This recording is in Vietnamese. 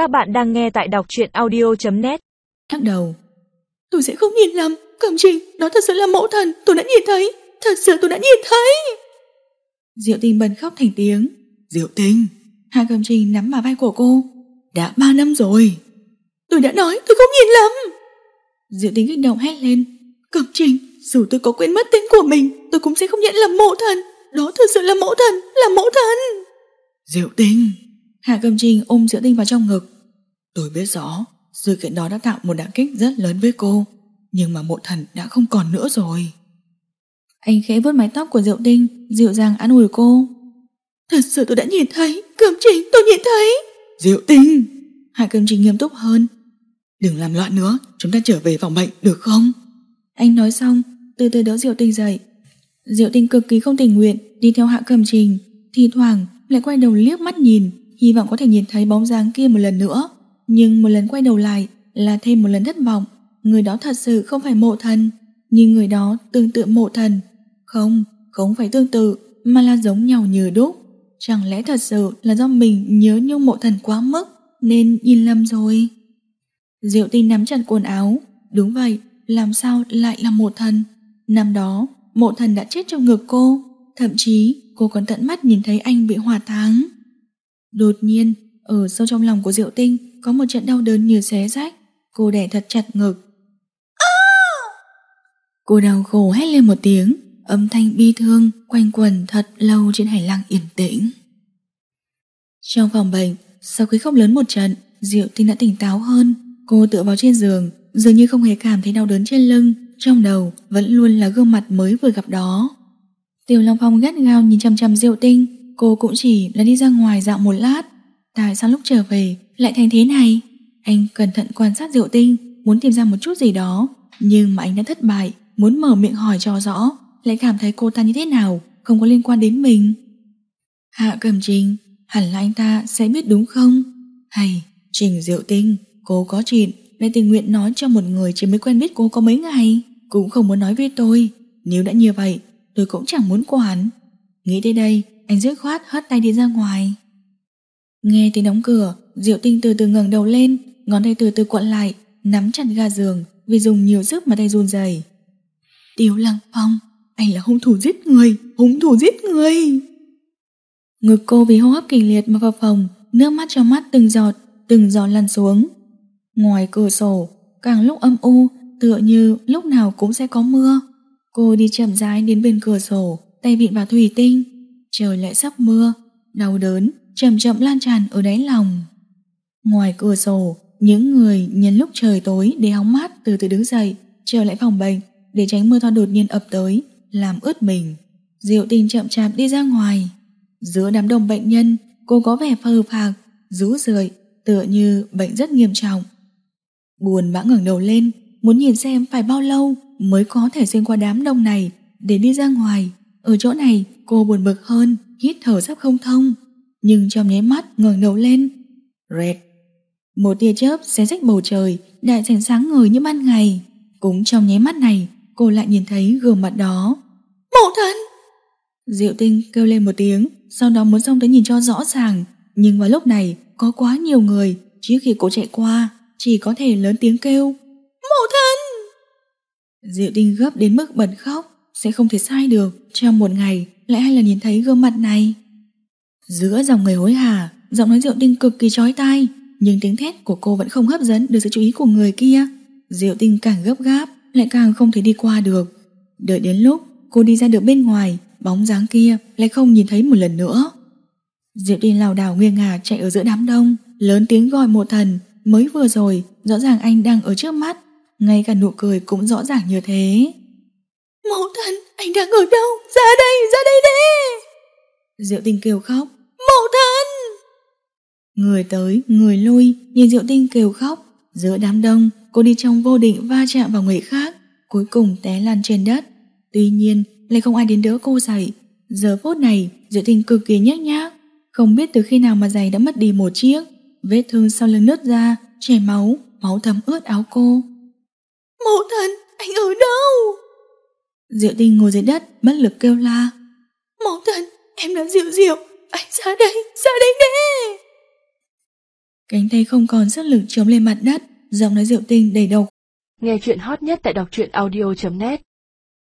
Các bạn đang nghe tại đọc truyện audio.net Lắc đầu. Tôi sẽ không nhìn lầm. Cẩm trình đó thật sự là mẫu thần. Tôi đã nhìn thấy. Thật sự tôi đã nhìn thấy. Diệu tình bật khóc thành tiếng. Diệu tình Hạ Cẩm trình nắm vào vai của cô. Đã ba năm rồi. Tôi đã nói tôi không nhìn lầm. Diệu tình kích động hét lên. Cẩm trình dù tôi có quên mất tên của mình Tôi cũng sẽ không nhận làm mẫu thần. Đó thật sự là mẫu thần. Là mẫu thần. Diệu tình Hạ Cầm trình ôm Diệu Tinh vào trong ngực. Tôi biết rõ, sự kiện đó đã tạo một đả kích rất lớn với cô, nhưng mà mộ thần đã không còn nữa rồi. Anh khẽ vuốt mái tóc của Diệu Tinh, dịu dàng an ủi cô. Thật sự tôi đã nhìn thấy, Cầm trình tôi nhìn thấy. Diệu Tinh! Hạ Cầm trình nghiêm túc hơn. Đừng làm loạn nữa, chúng ta trở về phòng bệnh được không? Anh nói xong, từ từ đỡ Diệu Tinh dậy. Diệu Tinh cực kỳ không tình nguyện đi theo Hạ Cầm Trình, thì thoảng lại quay đầu liếc mắt nhìn hy vọng có thể nhìn thấy bóng dáng kia một lần nữa. Nhưng một lần quay đầu lại là thêm một lần thất vọng. Người đó thật sự không phải mộ thần, nhưng người đó tương tự mộ thần. Không, không phải tương tự, mà là giống nhau như đúc. Chẳng lẽ thật sự là do mình nhớ nhung mộ thần quá mức, nên nhìn lầm rồi. Diệu tinh nắm chặt quần áo. Đúng vậy, làm sao lại là mộ thần? Năm đó, mộ thần đã chết trong ngực cô. Thậm chí, cô còn tận mắt nhìn thấy anh bị hỏa táng. Đột nhiên, ở sâu trong lòng của Diệu Tinh có một trận đau đớn như xé rách. Cô đẻ thật chặt ngực. Cô đau khổ hét lên một tiếng, âm thanh bi thương quanh quẩn thật lâu trên hành lang yên tĩnh. Trong phòng bệnh, sau khi khóc lớn một trận, Diệu Tinh đã tỉnh táo hơn. Cô tựa vào trên giường, dường như không hề cảm thấy đau đớn trên lưng, trong đầu vẫn luôn là gương mặt mới vừa gặp đó. Tiểu Long Phong gắt gao nhìn chăm chăm Diệu Tinh, Cô cũng chỉ là đi ra ngoài dạo một lát. Tại sao lúc trở về lại thành thế này? Anh cẩn thận quan sát Diệu Tinh, Muốn tìm ra một chút gì đó. Nhưng mà anh đã thất bại, Muốn mở miệng hỏi cho rõ, Lại cảm thấy cô ta như thế nào, Không có liên quan đến mình. Hạ Cầm Trình, Hẳn là anh ta sẽ biết đúng không? Hay, Trình Diệu Tinh, Cô có chuyện Lại tình nguyện nói cho một người chỉ mới quen biết cô có mấy ngày? Cũng không muốn nói với tôi. Nếu đã như vậy, Tôi cũng chẳng muốn quản. Nghĩ tới đây anh dứt khoát hất tay đi ra ngoài. Nghe tiếng đóng cửa, Diệu Tinh từ từ ngẩng đầu lên, ngón tay từ từ cuộn lại, nắm chặt ga giường vì dùng nhiều sức mà tay run rẩy. Tiêu Lăng Phong, anh là hung thủ giết người, hung thủ giết người. Ngực cô vì hô hấp kịch liệt mà vào phòng, nước mắt trong mắt từng giọt, từng giọt lăn xuống. Ngoài cửa sổ, càng lúc âm u, tựa như lúc nào cũng sẽ có mưa. Cô đi chậm rãi đến bên cửa sổ, tay vịn vào thủy tinh, trời lại sắp mưa, đau đớn chậm chậm lan tràn ở đáy lòng. Ngoài cửa sổ, những người nhân lúc trời tối để hóng mát từ từ đứng dậy, trở lại phòng bệnh để tránh mưa to đột nhiên ập tới, làm ướt mình. Diệu tình chậm chạp đi ra ngoài. Giữa đám đông bệnh nhân, cô có vẻ phờ phạc, rú rượi, tựa như bệnh rất nghiêm trọng. Buồn bã ngẩng đầu lên, muốn nhìn xem phải bao lâu mới có thể xuyên qua đám đông này để đi ra ngoài. Ở chỗ này, Cô buồn bực hơn, hít thở sắp không thông, nhưng trong nháy mắt ngẩng đầu lên. Red. Một tia chớp xé rách bầu trời, đại sảnh sáng ngời như ban ngày. Cũng trong nháy mắt này, cô lại nhìn thấy gương mặt đó. Mộ thần! Diệu tinh kêu lên một tiếng, sau đó muốn xông tới nhìn cho rõ ràng. Nhưng vào lúc này, có quá nhiều người, trước khi cô chạy qua, chỉ có thể lớn tiếng kêu. Mộ thần! Diệu tinh gấp đến mức bật khóc, sẽ không thể sai được. Trong một ngày, lại hay là nhìn thấy gương mặt này. Giữa dòng người hối hả, giọng nói Diệu Tinh cực kỳ chói tai, nhưng tiếng thét của cô vẫn không hấp dẫn được sự chú ý của người kia. Diệu Tinh càng gấp gáp, lại càng không thể đi qua được. Đợi đến lúc cô đi ra được bên ngoài, bóng dáng kia lại không nhìn thấy một lần nữa. Diệu Tinh lảo đảo nghiêng ngả chạy ở giữa đám đông, lớn tiếng gọi một thần, mới vừa rồi, rõ ràng anh đang ở trước mắt, ngay cả nụ cười cũng rõ ràng như thế. Mẫu thân, anh đang ở đâu? Ra đây, ra đây đi! Diệu tinh kêu khóc. Mẫu thân! Người tới, người lui, nhìn Diệu tinh kêu khóc. Giữa đám đông, cô đi trong vô định va chạm vào người khác, cuối cùng té lăn trên đất. Tuy nhiên, lại không ai đến đỡ cô dậy. Giờ phút này, Diệu tinh cực kỳ nhếch nhác. Không biết từ khi nào mà giày đã mất đi một chiếc. Vết thương sau lưng nứt ra, chảy máu, máu thấm ướt áo cô. Mẫu thân, anh ở đâu? Diệu tinh ngồi dưới đất bất lực kêu la. Mẫu thân em là Diệu Diệu. Anh ra đây ra đây nè. Cánh tay không còn sức lực chống lên mặt đất, giọng nói Diệu Tinh đầy độc. Nghe chuyện hot nhất tại đọc truyện audio.net